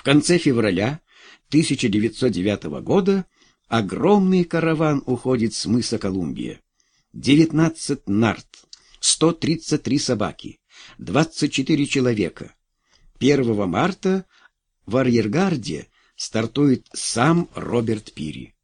В конце февраля 1909 года огромный караван уходит с мыса Колумбия. 19 нарт, 133 собаки, 24 человека. 1 марта в арьергарде стартует сам Роберт Пири.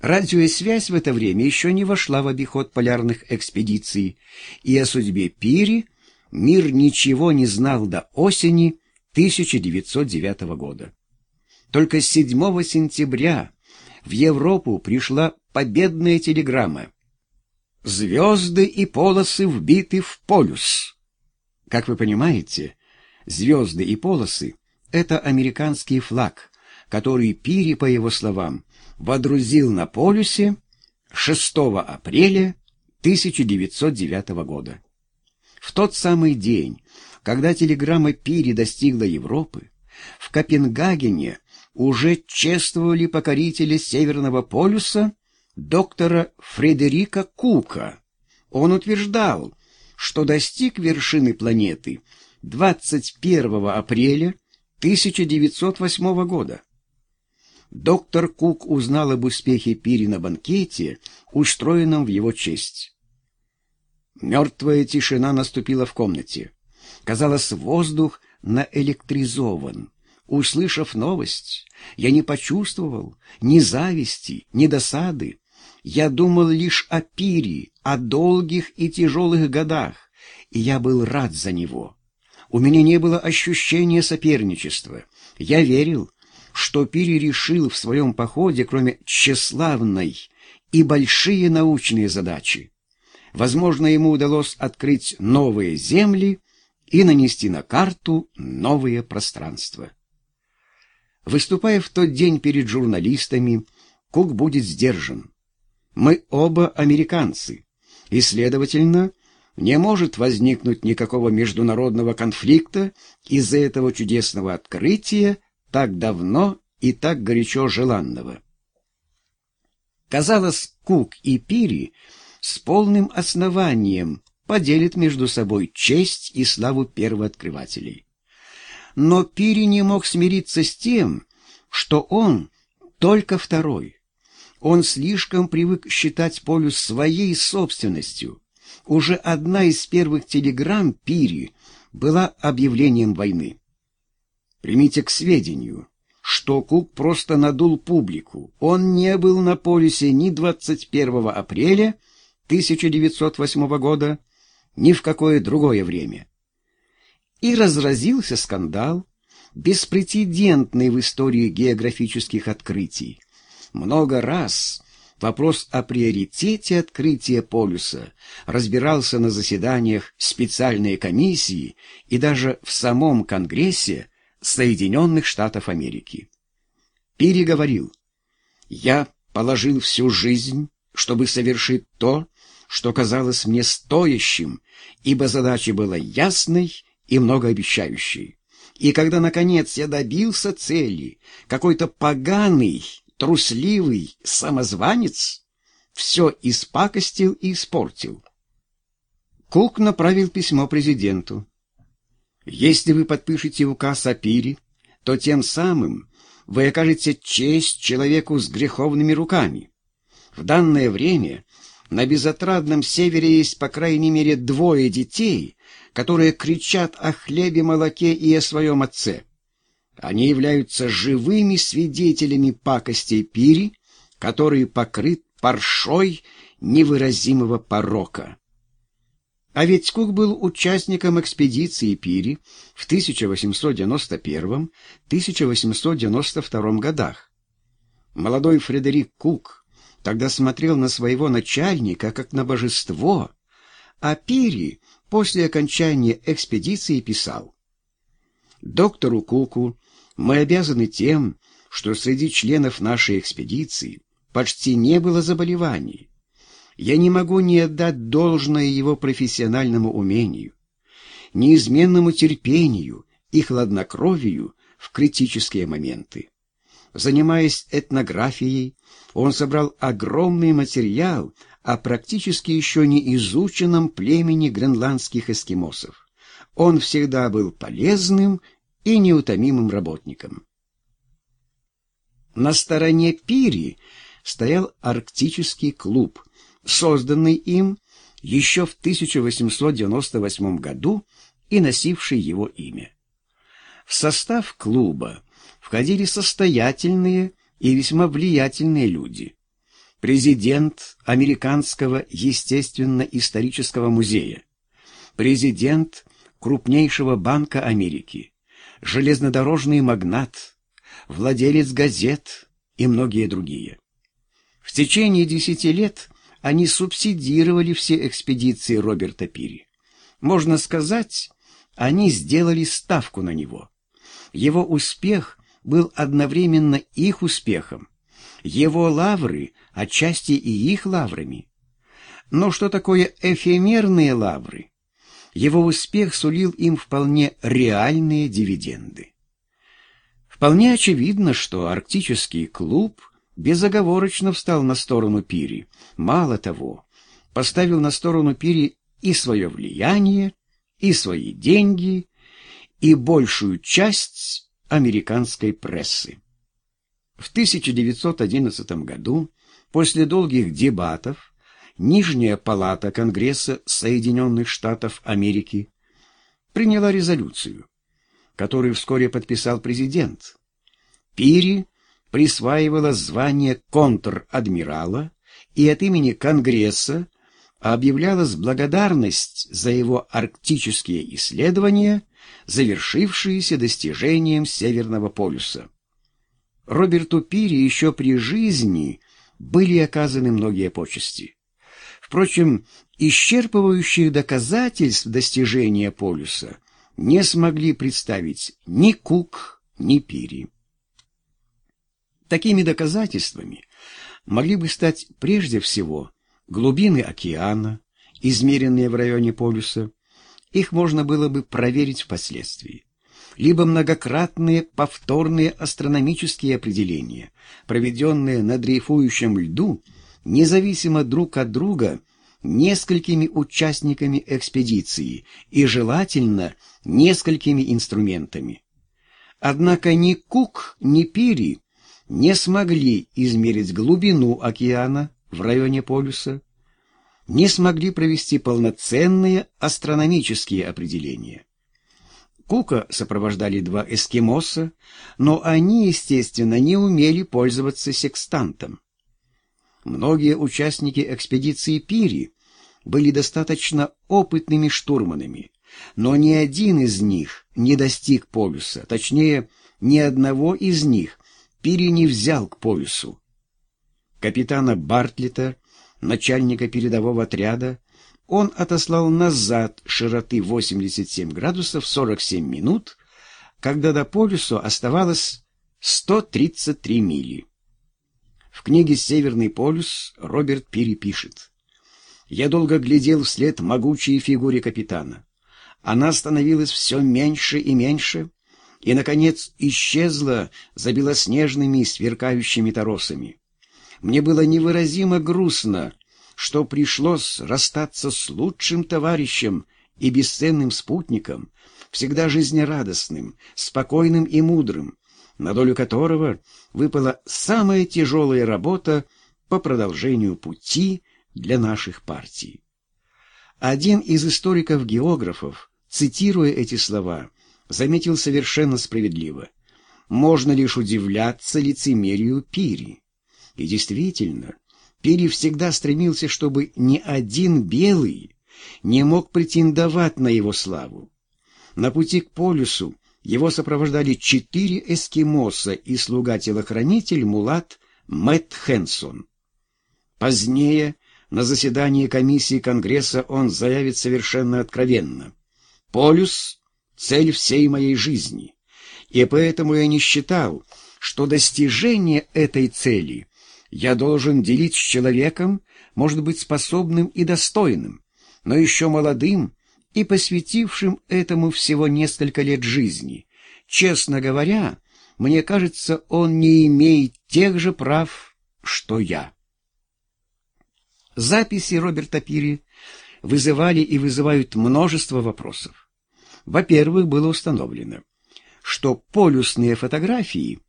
Радиосвязь в это время еще не вошла в обиход полярных экспедиций, и о судьбе Пири мир ничего не знал до осени 1909 года. Только 7 сентября в Европу пришла победная телеграмма. «Звезды и полосы вбиты в полюс». Как вы понимаете, звезды и полосы — это американский флаг, который Пири, по его словам, водрузил на полюсе 6 апреля 1909 года. В тот самый день, когда телеграмма Пири достигла Европы, в Копенгагене уже чествовали покорители Северного полюса доктора Фредерика Кука. Он утверждал, что достиг вершины планеты 21 апреля 1908 года доктор Кук узнал об успехе Пири на банкете, устроенном в его честь. Мертвая тишина наступила в комнате. Казалось, воздух наэлектризован. Услышав новость, я не почувствовал ни зависти, ни досады. Я думал лишь о Пире, о долгих и тяжелых годах, и я был рад за него. У меня не было ощущения соперничества. Я верил, что Пири решил в своем походе, кроме тщеславной, и большие научные задачи. Возможно, ему удалось открыть новые земли и нанести на карту новые пространства. Выступая в тот день перед журналистами, Кук будет сдержан. Мы оба американцы, и, следовательно, не может возникнуть никакого международного конфликта из-за этого чудесного открытия так давно и так горячо желанного. Казалось, Кук и Пири с полным основанием поделят между собой честь и славу первооткрывателей. Но Пири не мог смириться с тем, что он только второй. Он слишком привык считать полюс своей собственностью. Уже одна из первых телеграмм Пири была объявлением войны. Примите к сведению, что Кук просто надул публику. Он не был на полюсе ни 21 апреля 1908 года, ни в какое другое время. И разразился скандал, беспрецедентный в истории географических открытий. Много раз вопрос о приоритете открытия полюса разбирался на заседаниях специальной комиссии и даже в самом Конгрессе Соединенных Штатов Америки. Пири говорил, «Я положил всю жизнь, чтобы совершить то, что казалось мне стоящим, ибо задача была ясной и многообещающей. И когда, наконец, я добился цели, какой-то поганый, трусливый самозванец все испакостил и испортил». Кук направил письмо президенту. Если вы подпишете указ о пире, то тем самым вы окажете честь человеку с греховными руками. В данное время на безотрадном севере есть по крайней мере двое детей, которые кричат о хлебе, молоке и о своем отце. Они являются живыми свидетелями пакостей пири, который покрыт паршой невыразимого порока. А ведь Кук был участником экспедиции Пири в 1891-1892 годах. Молодой Фредерик Кук тогда смотрел на своего начальника как на божество, а Пири после окончания экспедиции писал «Доктору Куку мы обязаны тем, что среди членов нашей экспедиции почти не было заболеваний, я не могу не отдать должное его профессиональному умению, неизменному терпению и хладнокровию в критические моменты. Занимаясь этнографией, он собрал огромный материал о практически еще не изученном племени гренландских эскимосов. Он всегда был полезным и неутомимым работником. На стороне Пири стоял арктический клуб, созданный им еще в 1898 году и носивший его имя. В состав клуба входили состоятельные и весьма влиятельные люди. Президент Американского естественно-исторического музея, президент крупнейшего банка Америки, железнодорожный магнат, владелец газет и многие другие. В течение десяти лет они субсидировали все экспедиции Роберта Пири. Можно сказать, они сделали ставку на него. Его успех был одновременно их успехом, его лавры отчасти и их лаврами. Но что такое эфемерные лавры? Его успех сулил им вполне реальные дивиденды. Вполне очевидно, что арктический клуб безоговорочно встал на сторону Пири. Мало того, поставил на сторону Пири и свое влияние, и свои деньги, и большую часть американской прессы. В 1911 году, после долгих дебатов, Нижняя палата Конгресса Соединенных Штатов Америки приняла резолюцию, которую вскоре подписал президент. Пири присваивала звание контр-адмирала и от имени Конгресса объявлялась благодарность за его арктические исследования, завершившиеся достижением Северного полюса. Роберту Пири еще при жизни были оказаны многие почести. Впрочем, исчерпывающих доказательств достижения полюса не смогли представить ни Кук, ни Пири. Такими доказательствами могли бы стать прежде всего глубины океана, измеренные в районе полюса, их можно было бы проверить впоследствии, либо многократные повторные астрономические определения, проведенные на дрейфующем льду, независимо друг от друга несколькими участниками экспедиции и, желательно, несколькими инструментами. Однако ни Кук, ни Пири не смогли измерить глубину океана, в районе полюса не смогли провести полноценные астрономические определения. Кука сопровождали два эскимоса, но они, естественно, не умели пользоваться секстантом. Многие участники экспедиции Пири были достаточно опытными штурманами, но ни один из них не достиг полюса, точнее, ни одного из них Пири не взял к полюсу капитана Бартлета, начальника передового отряда, он отослал назад широты 87 градусов 47 минут, когда до полюса оставалось 133 мили. В книге «Северный полюс» Роберт перепишет. «Я долго глядел вслед могучей фигуре капитана. Она становилась все меньше и меньше, и, наконец, исчезла за белоснежными сверкающими торосами. Мне было невыразимо грустно, что пришлось расстаться с лучшим товарищем и бесценным спутником, всегда жизнерадостным, спокойным и мудрым, на долю которого выпала самая тяжелая работа по продолжению пути для наших партий. Один из историков-географов, цитируя эти слова, заметил совершенно справедливо. Можно лишь удивляться лицемерию Пири. И действительно, Пири всегда стремился, чтобы ни один белый не мог претендовать на его славу. На пути к полюсу его сопровождали четыре эскимоса и слуга-телохранитель Мулат Мэтт Хэнсон. Позднее, на заседании комиссии Конгресса, он заявит совершенно откровенно. «Полюс — цель всей моей жизни, и поэтому я не считал, что достижение этой цели — я должен делить с человеком, может быть, способным и достойным, но еще молодым и посвятившим этому всего несколько лет жизни. Честно говоря, мне кажется, он не имеет тех же прав, что я. Записи Роберта Пири вызывали и вызывают множество вопросов. Во-первых, было установлено, что полюсные фотографии,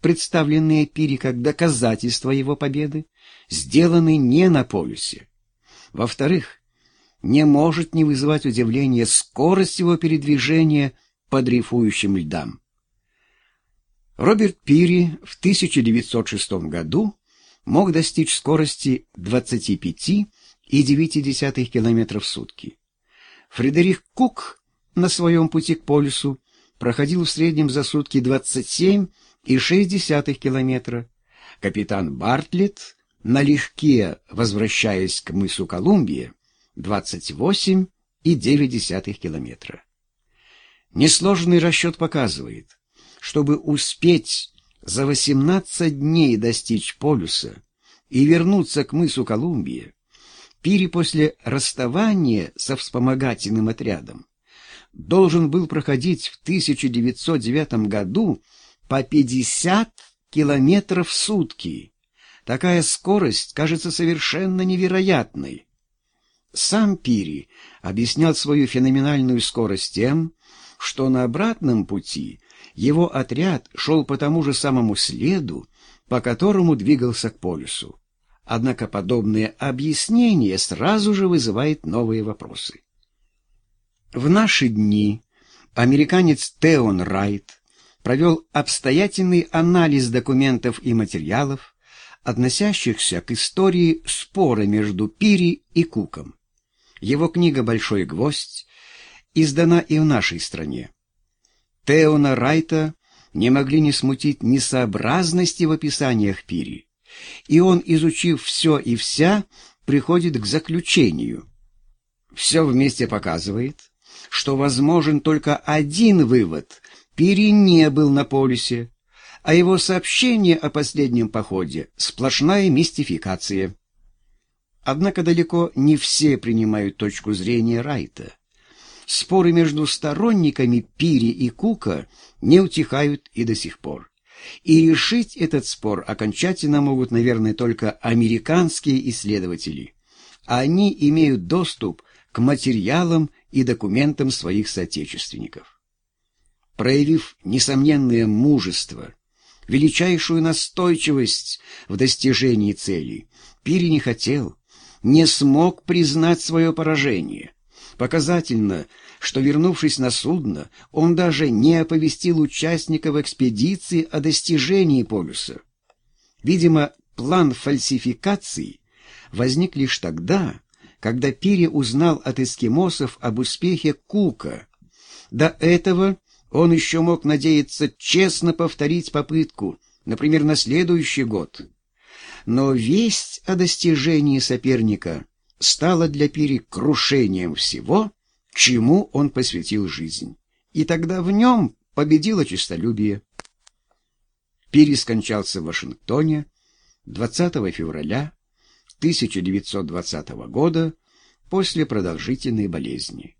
представленные Пири как доказательство его победы, сделаны не на полюсе. Во-вторых, не может не вызывать удивления скорость его передвижения по дрейфующим льдам. Роберт Пири в 1906 году мог достичь скорости 25,9 км в сутки. Фредерик Кук на своем пути к полюсу проходил в среднем за сутки 27,6 км. Капитан Бартлетт налегке, возвращаясь к мысу Колумбия, 28,9 км. Несложный расчет показывает, чтобы успеть за 18 дней достичь полюса и вернуться к мысу Колумбия, Пири после расставания со вспомогательным отрядом должен был проходить в 1909 году по 50 километров в сутки. Такая скорость кажется совершенно невероятной. Сам Пири объяснял свою феноменальную скорость тем, что на обратном пути его отряд шел по тому же самому следу, по которому двигался к полюсу. Однако подобное объяснение сразу же вызывает новые вопросы. В наши дни американец Теон Райт провел обстоятельный анализ документов и материалов, относящихся к истории спора между Пири и Куком. Его книга «Большой гвоздь» издана и в нашей стране. Теона Райта не могли не смутить несообразности в описаниях Пири, и он, изучив все и вся, приходит к заключению. Все вместе показывает, что возможен только один вывод — Пири не был на полюсе, а его сообщение о последнем походе — сплошная мистификация. Однако далеко не все принимают точку зрения Райта. Споры между сторонниками Пири и Кука не утихают и до сих пор. И решить этот спор окончательно могут, наверное, только американские исследователи. Они имеют доступ к материалам и документам своих соотечественников. Проявив несомненное мужество, величайшую настойчивость в достижении цели, Пири не хотел, не смог признать свое поражение – Показательно, что, вернувшись на судно, он даже не оповестил участников экспедиции о достижении полюса. Видимо, план фальсификации возник лишь тогда, когда Пири узнал от эскимосов об успехе Кука. До этого он еще мог надеяться честно повторить попытку, например, на следующий год. Но весть о достижении соперника стало для Пири крушением всего, чему он посвятил жизнь. И тогда в нем победило честолюбие. Пири скончался в Вашингтоне 20 февраля 1920 года после продолжительной болезни.